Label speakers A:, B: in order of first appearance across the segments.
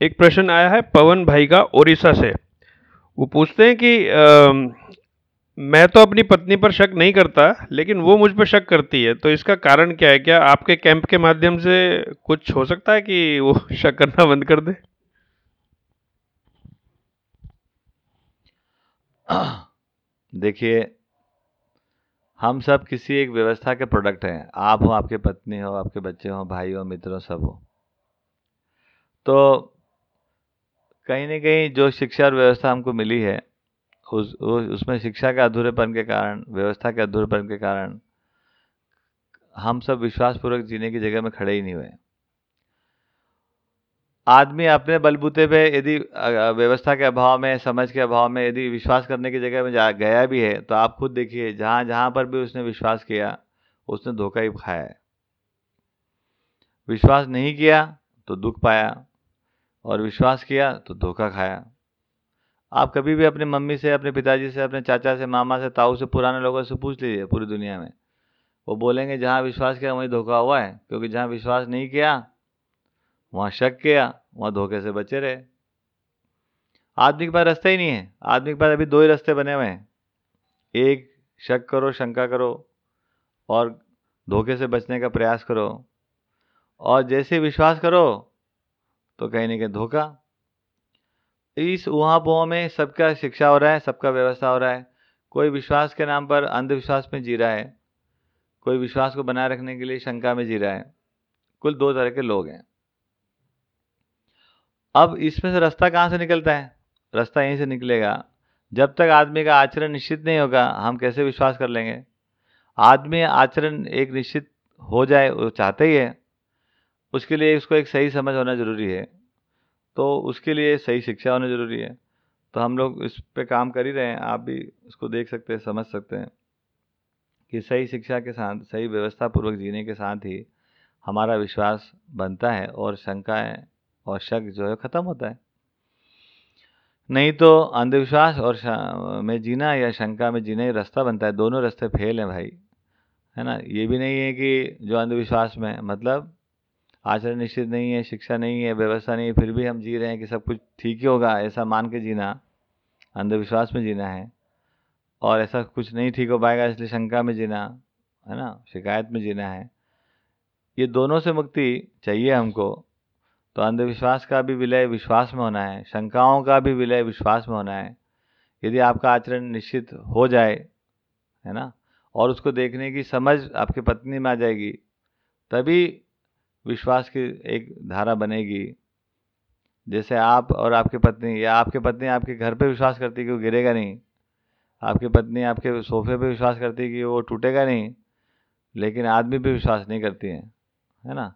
A: एक प्रश्न आया है पवन भाई का ओडिशा से। वो पूछते हैं कि अम, मैं तो अपनी पत्नी पर शक नहीं करता लेकिन वो मुझ पर शक करती है तो इसका कारण क्या है? क्या आपके कैंप के माध्यम से कुछ हो सकता है कि वो शक करना बंद कर दे?
B: देखिए हम सब किसी एक व्यवस्था के प्रोडक्ट हैं। आप हो आपके पत्नी हो आपके बच्चे हो भाई हो मित्र हो सब हो। तो कहीं ना कहीं जो शिक्षा और व्यवस्था हमको मिली है, उस उस उसमें शिक्षा के अधूरेपन के कारण, व्यवस्था के अधूरेपन के कारण, हम सब विश्वासपूर्वक जीने की जगह में खड़े ही नहीं हुए आदमी अपने बलबूते पे यदि व्यवस्था के अभाव में, समझ के अभाव में यदि विश्वास करने की जगह में जा, गया भी है तो आप खुद देखिए, जहाँ जहाँ पर भी उसने विश्वास किया, उसने धोखा ही खाया है। विश्वास नहीं किया तो दुख पाया और विश्वास किया तो धोखा खाया। आप कभी भी अपनी मम्मी से, अपने पिताजी से, अपने चाचा से, मामा से, ताऊ से, पुराने लोगों से पूछ लीजिए पूरी दुनिया में। वो बोलेंगे, जहाँ विश्वास किया, वहीं धोखा हुआ है। क्योंकि जहाँ विश्वास नहीं किया, वहाँ शक किया, वहाँ धोखे से बचे रहे। आदमी के पास रास्ता ही नहीं है। आदमी के पास अभी दो ही रास्ते बने हुए हैं। एक, शक करो, शंका करो और धोखे से बचने का प्रयास करो। और जैसे विश्वास करो तो कहीं ना कहीं धोखा। इस उहाँ पुआ में सबका शिक्षा हो रहा है, सबका व्यवस्था हो रहा है। कोई विश्वास के नाम पर अंधविश्वास में जी रहा है। कोई विश्वास को बनाए रखने के लिए शंका में जी रहा है। कुल दो तरह के लोग हैं। अब इसमें से रास्ता कहाँ से निकलता है? रास्ता यहीं से निकलेगा। जब तक आदमी का आचरण निश्चित नहीं होगा, हम कैसे विश्वास कर लेंगे? आदमी आचरण एक निश्चित हो जाए, वो चाहते ही है। उसके लिए उसको एक सही समझ होना ज़रूरी है। तो उसके लिए सही शिक्षा होना ज़रूरी है। तो हम लोग इस पे काम कर ही रहे हैं, आप भी इसको देख सकते हैं, समझ सकते हैं कि सही शिक्षा के साथ, सही व्यवस्था पूर्वक जीने के साथ ही हमारा विश्वास बनता है और शंकाएँ और शक जो है ख़त्म होता है। नहीं तो अंधविश्वास और में जीना या शंका में जीना ही रास्ता बनता है। दोनों रास्ते फेल हैं भाई, है ना? ये भी नहीं है कि जो अंधविश्वास में मतलब आचरण निश्चित नहीं है, शिक्षा नहीं है, व्यवस्था नहीं है, फिर भी हम जी रहे हैं कि सब कुछ ठीक ही होगा, ऐसा मान के जीना, अंधविश्वास में जीना है। और ऐसा कुछ नहीं ठीक हो पाएगा, इसलिए शंका में जीना, है ना, शिकायत में जीना है। ये दोनों से मुक्ति चाहिए हमको। तो अंधविश्वास का भी विलय विश्वास में होना है, शंकाओं का भी विलय विश्वास में होना है। यदि आपका आचरण निश्चित हो जाए, है ना, और उसको देखने की समझ आपकी पत्नी में आ जाएगी, तभी विश्वास की एक धारा बनेगी। जैसे आप और आपकी पत्नी, या आपकी पत्नी आपके घर पे विश्वास करती है कि वो गिरेगा नहीं, आपकी पत्नी आपके सोफे पे विश्वास करती है कि वो टूटेगा नहीं, लेकिन आदमी पे विश्वास नहीं करती है है ना?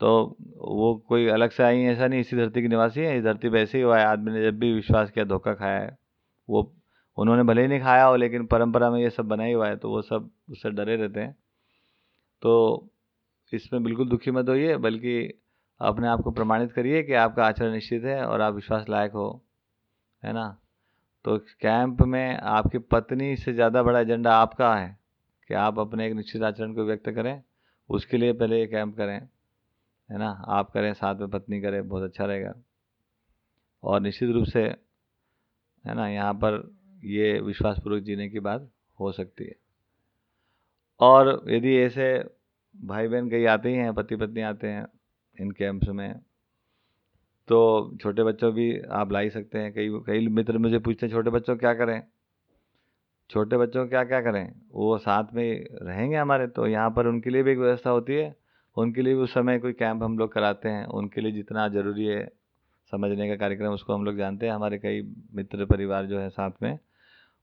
B: तो वो कोई अलग से आई ऐसा नहीं, इसी धरती की निवासी है, इस धरती पे ऐसे ही हुआ है, आदमी ने जब भी विश्वास किया, धोखा खाया है, वो, उन्होंने भले ही नहीं खाया हो, लेकिन परंपरा में ये सब बना ही हुआ है तो वो सब उससे डरे रहते हैं। तो इसमें बिल्कुल दुखी मत होइए, बल्कि अपने आप को प्रमाणित करिए कि आपका आचरण निश्चित है और आप विश्वास लायक हो, है ना? तो कैंप में आपकी पत्नी से ज़्यादा बड़ा एजेंडा आपका है कि आप अपने एक निश्चित आचरण को व्यक्त करें, उसके लिए पहले ये कैंप करें, है ना? आप करें, साथ में पत्नी करें, बहुत अच्छा रहेगा। और निश्चित रूप से, है ना, यहाँ पर ये विश्वासपूर्वक जीने की बात हो सकती है। और यदि ऐसे भाई बहन कई आते ही हैं पति पत्नी आते हैं इन कैंप्स में। तो छोटे बच्चों भी आप ला ही सकते हैं, कई कई मित्र मुझे पूछते हैं, छोटे बच्चों क्या करें? छोटे बच्चों क्या क्या करें? वो साथ में रहेंगे हमारे? तो यहाँ पर उनके लिए भी एक व्यवस्था होती है। उनके लिए भी उस समय कोई कैंप हम लोग कराते हैं। उनके लिए जितना ज़रूरी है समझने का कार्यक्रम, उसको हम लोग जानते हैं। हमारे कई मित्र परिवार जो है साथ में,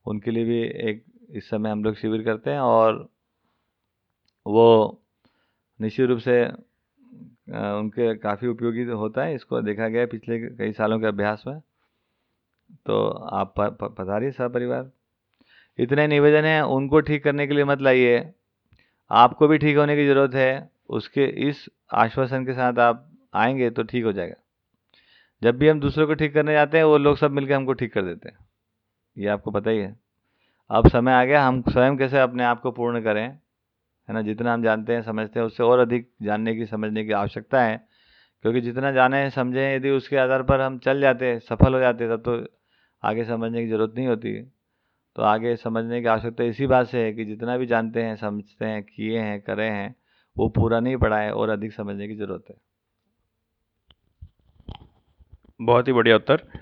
B: उनके लिए भी एक, इस समय हम लोग शिविर करते हैं और वो निश्चित रूप से उनके काफ़ी उपयोगी होता है, इसको देखा गया पिछले कई सालों के अभ्यास में। तो आप पधारिए सपरिवार? इतने निवेदन हैं, उनको ठीक करने के लिए मत लाइए। आपको भी ठीक होने की ज़रूरत है, उसके, इस आश्वासन के साथ आप आएँगे तो ठीक हो जाएगा। जब भी हम दूसरों को ठीक करने जाते हैं, वो लोग सब मिलकर हमको ठीक कर देते हैं। ये आपको पता ही है। अब समय आ गया, हम स्वयं कैसे अपने आप को पूर्ण करें? है ना? जितना हम जानते हैं, समझते हैं, उससे और अधिक जानने की, समझने की आवश्यकता है। क्योंकि जितना जाने समझें, यदि उसके आधार पर हम चल जाते सफल हो जाते तब तो आगे समझने की ज़रूरत नहीं होती। तो आगे समझने की आवश्यकता इसी बात से है कि जितना भी जानते हैं, समझते हैं, किए हैं, करे हैं, वो पूरा नहीं पड़ा है, और अधिक समझने की ज़रूरत है।
A: बहुत ही बढ़िया उत्तर।